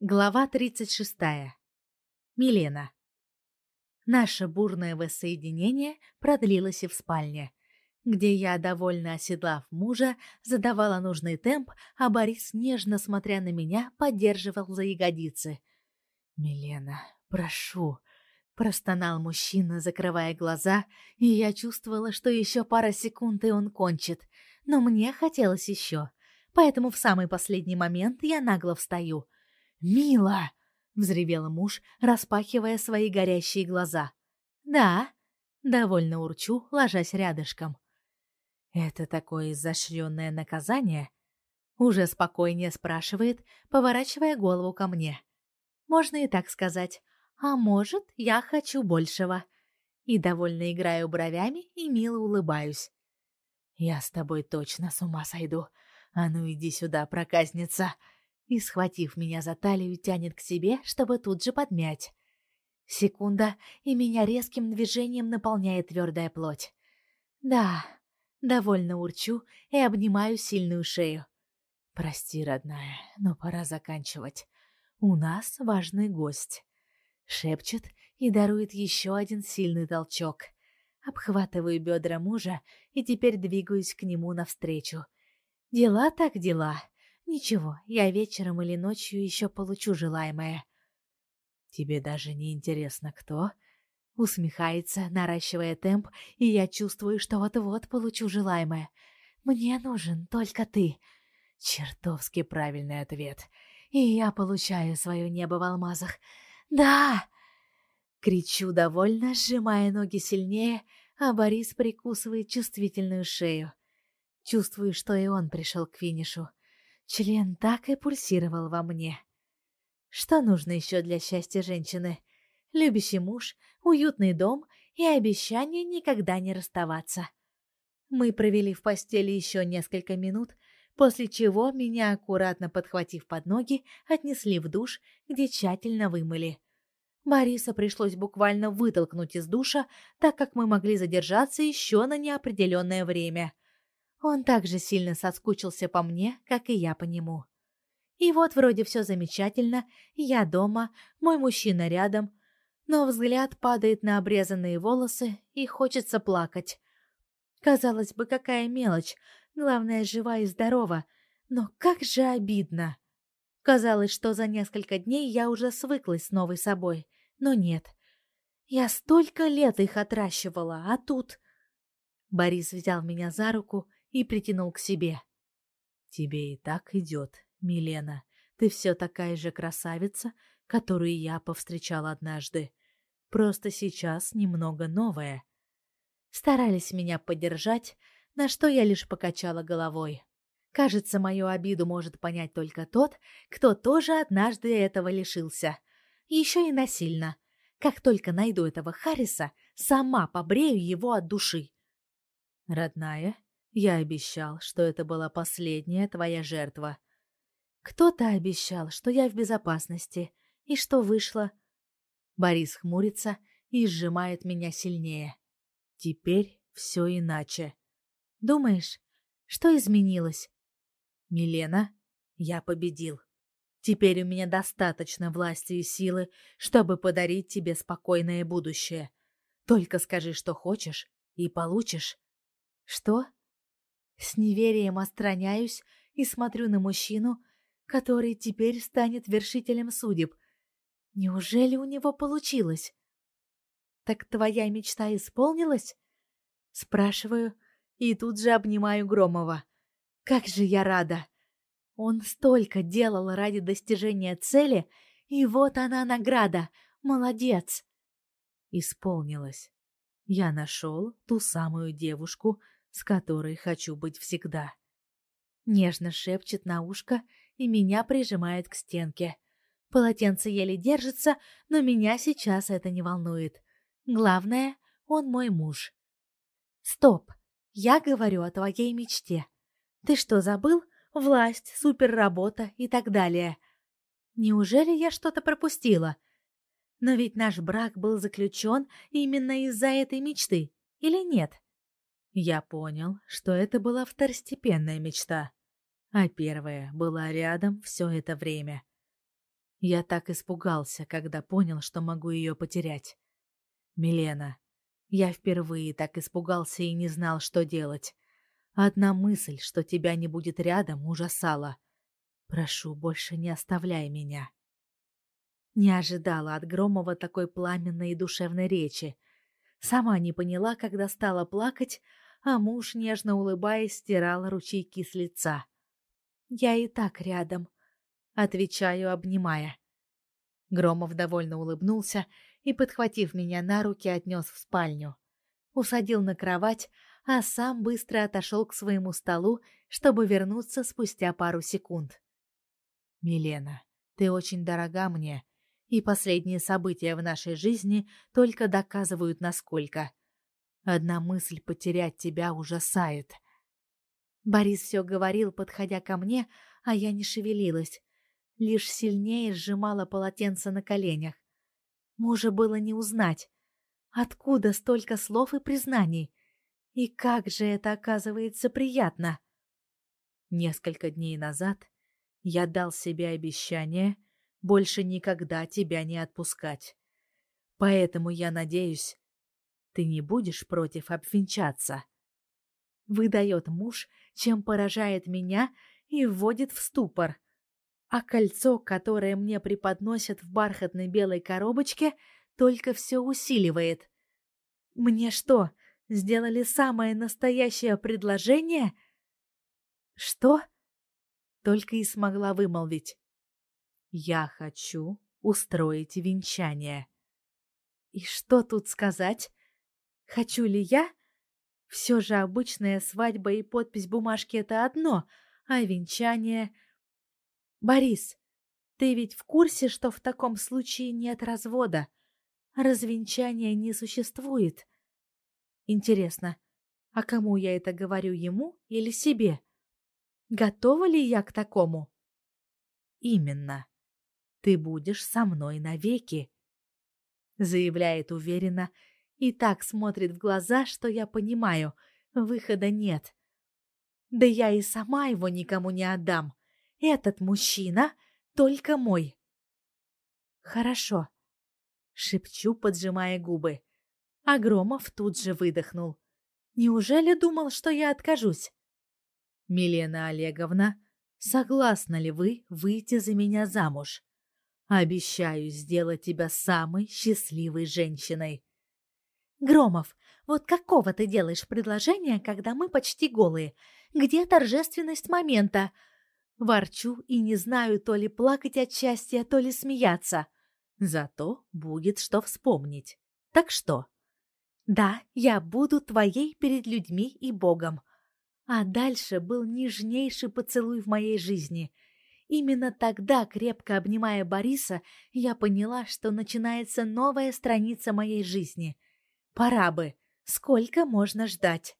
Глава 36. Милена. Наше бурное воссоединение продлилось и в спальне, где я, довольно оседлав мужа, задавала нужный темп, а Борис, нежно смотря на меня, поддерживал за ягодицы. «Милена, прошу», — простонал мужчина, закрывая глаза, и я чувствовала, что еще пара секунд, и он кончит, но мне хотелось еще, поэтому в самый последний момент я нагло встаю — «Мила!» — взревел муж, распахивая свои горящие глаза. «Да», — довольно урчу, ложась рядышком. «Это такое изощренное наказание?» Уже спокойнее спрашивает, поворачивая голову ко мне. «Можно и так сказать. А может, я хочу большего». И довольно играю бровями и мило улыбаюсь. «Я с тобой точно с ума сойду. А ну иди сюда, проказница!» И, схватив меня за талию, тянет к себе, чтобы тут же подмять. Секунда, и меня резким движением наполняет твердая плоть. Да, довольно урчу и обнимаю сильную шею. Прости, родная, но пора заканчивать. У нас важный гость. Шепчет и дарует еще один сильный толчок. Обхватываю бедра мужа и теперь двигаюсь к нему навстречу. Дела так дела. Ничего, я вечером или ночью еще получу желаемое. Тебе даже не интересно, кто? Усмехается, наращивая темп, и я чувствую, что вот-вот получу желаемое. Мне нужен только ты. Чертовски правильный ответ. И я получаю свое небо в алмазах. Да! Кричу довольно, сжимая ноги сильнее, а Борис прикусывает чувствительную шею. Чувствую, что и он пришел к финишу. Член так и пульсировал во мне. Что нужно еще для счастья женщины? Любящий муж, уютный дом и обещание никогда не расставаться. Мы провели в постели еще несколько минут, после чего меня, аккуратно подхватив под ноги, отнесли в душ, где тщательно вымыли. Бориса пришлось буквально вытолкнуть из душа, так как мы могли задержаться еще на неопределенное время — он так же сильно соскучился по мне, как и я по нему. И вот вроде все замечательно, я дома, мой мужчина рядом, но взгляд падает на обрезанные волосы и хочется плакать. Казалось бы, какая мелочь, главное, жива и здорова, но как же обидно. Казалось, что за несколько дней я уже свыклась с новой собой, но нет. Я столько лет их отращивала, а тут... Борис взял меня за руку и притянул к себе. «Тебе и так идет, Милена. Ты все такая же красавица, которую я повстречал однажды. Просто сейчас немного новая». Старались меня поддержать, на что я лишь покачала головой. Кажется, мою обиду может понять только тот, кто тоже однажды этого лишился. Еще и насильно. Как только найду этого Харриса, сама побрею его от души. «Родная, я обещал, что это была последняя твоя жертва. Кто-то обещал, что я в безопасности, и что вышло. Борис хмурится и сжимает меня сильнее. Теперь все иначе. Думаешь, что изменилось? Милена, я победил. Теперь у меня достаточно власти и силы, чтобы подарить тебе спокойное будущее. Только скажи, что хочешь, и получишь. Что? С неверием отстраняюсь и смотрю на мужчину, который теперь станет вершителем судеб. Неужели у него получилось? Так твоя мечта исполнилась? Спрашиваю и тут же обнимаю Громова. Как же я рада! Он столько делал ради достижения цели, и вот она награда. Молодец! Исполнилось. Я нашел ту самую девушку, с которой хочу быть всегда. Нежно шепчет на ушко и меня прижимает к стенке. Полотенце еле держится, но меня сейчас это не волнует. Главное, он мой муж. Стоп, я говорю о твоей мечте. Ты что, забыл? Власть, суперработа и так далее. Неужели я что-то пропустила? Но ведь наш брак был заключен именно из-за этой мечты, или нет? Я понял, что это была второстепенная мечта, а первая была рядом все это время. Я так испугался, когда понял, что могу ее потерять. Милена, я впервые так испугался и не знал, что делать. Одна мысль, что тебя не будет рядом, ужасала. Прошу, больше не оставляй меня. Не ожидала от Громова такой пламенной и душевной речи. Сама не поняла, когда стала плакать, а муж, нежно улыбаясь, стирал ручейки с лица. «Я и так рядом», — отвечаю, обнимая. Громов довольно улыбнулся и, подхватив меня на руки, отнес в спальню. Усадил на кровать, а сам быстро отошел к своему столу, чтобы вернуться спустя пару секунд. «Милена, ты очень дорога мне, и последние события в нашей жизни только доказывают, насколько. Одна мысль потерять тебя ужасает». Борис все говорил, подходя ко мне, а я не шевелилась, лишь сильнее сжимала полотенце на коленях. Мужа было не узнать. Откуда столько слов и признаний? И как же это оказывается приятно? Несколько дней назад я дал себе обещание больше никогда тебя не отпускать. Поэтому я надеюсь, ты не будешь против обвенчаться. Выдает муж, чем поражает меня и вводит в ступор. А кольцо, которое мне преподносят в бархатной белой коробочке, только все усиливает. Мне что, сделали самое настоящее предложение? Что? Только и смогла вымолвить. Я хочу устроить венчание. И что тут сказать? Хочу ли я? Все же обычная свадьба и подпись бумажки — это одно, а венчание... Борис, ты ведь в курсе, что в таком случае нет развода? Развенчания не существует. Интересно, а кому я это говорю, ему или себе? Готова ли я к такому? Именно. Ты будешь со мной навеки, заявляет уверенно и так смотрит в глаза, что я понимаю, выхода нет. Да я и сама его никому не отдам. Этот мужчина только мой. Хорошо, шепчу, поджимая губы. А тут же выдохнул. Неужели думал, что я откажусь? Милена Олеговна, согласны ли вы выйти за меня замуж? Обещаю сделать тебя самой счастливой женщиной. Громов, вот какого ты делаешь предложение, когда мы почти голые? Где торжественность момента? Ворчу и не знаю, то ли плакать от счастья, то ли смеяться. Зато будет что вспомнить. Так что? Да, я буду твоей перед людьми и Богом. А дальше был нежнейший поцелуй в моей жизни — Именно тогда, крепко обнимая Бориса, я поняла, что начинается новая страница моей жизни. Пора бы. Сколько можно ждать?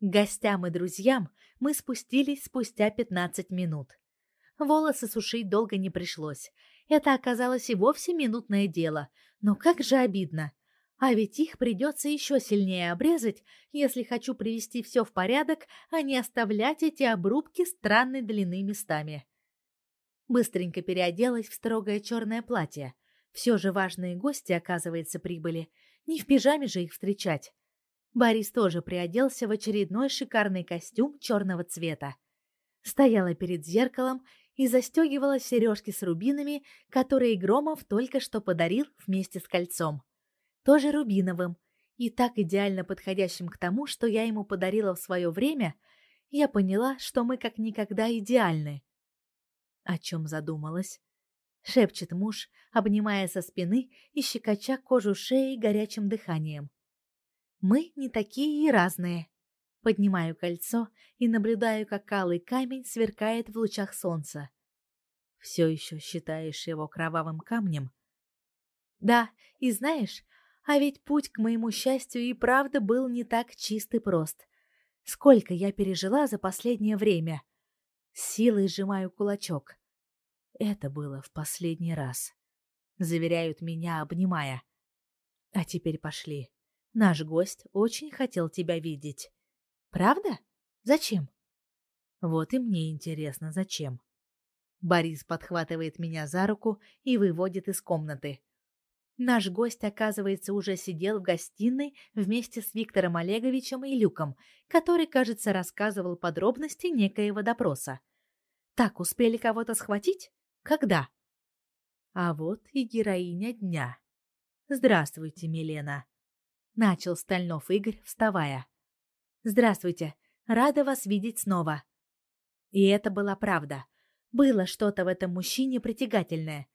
Гостям и друзьям мы спустились спустя 15 минут. Волосы сушить долго не пришлось. Это оказалось и вовсе минутное дело. Но как же обидно. А ведь их придется еще сильнее обрезать, если хочу привести все в порядок, а не оставлять эти обрубки странной длины местами. Быстренько переоделась в строгое черное платье. Все же важные гости, оказывается, прибыли. Не в пижаме же их встречать. Борис тоже приоделся в очередной шикарный костюм черного цвета. Стояла перед зеркалом и застегивала сережки с рубинами, которые Громов только что подарил вместе с кольцом тоже рубиновым, и так идеально подходящим к тому, что я ему подарила в свое время, я поняла, что мы как никогда идеальны. О чем задумалась? Шепчет муж, обнимая со спины и щекоча кожу шеи горячим дыханием. Мы не такие и разные. Поднимаю кольцо и наблюдаю, как алый камень сверкает в лучах солнца. Все еще считаешь его кровавым камнем? Да, и знаешь, а ведь путь к моему счастью и правда был не так чист и прост. Сколько я пережила за последнее время. С силой сжимаю кулачок. Это было в последний раз. Заверяют меня, обнимая. А теперь пошли. Наш гость очень хотел тебя видеть. Правда? Зачем? Вот и мне интересно, зачем. Борис подхватывает меня за руку и выводит из комнаты. Наш гость, оказывается, уже сидел в гостиной вместе с Виктором Олеговичем и Люком, который, кажется, рассказывал подробности некоего допроса. Так, успели кого-то схватить? Когда? А вот и героиня дня. Здравствуйте, Милена. Начал Стальнов Игорь, вставая. Здравствуйте. Рада вас видеть снова. И это была правда. Было что-то в этом мужчине притягательное.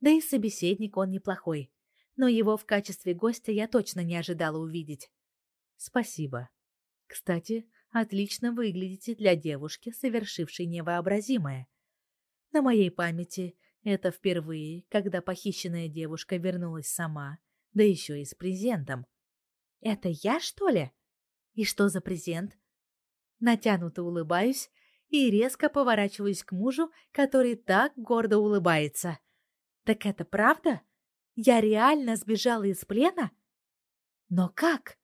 Да и собеседник он неплохой но его в качестве гостя я точно не ожидала увидеть. Спасибо. Кстати, отлично выглядите для девушки, совершившей невообразимое. На моей памяти это впервые, когда похищенная девушка вернулась сама, да еще и с презентом. Это я, что ли? И что за презент? Натянуто улыбаюсь и резко поворачиваюсь к мужу, который так гордо улыбается. Так это правда? Я реально сбежала из плена? Но как?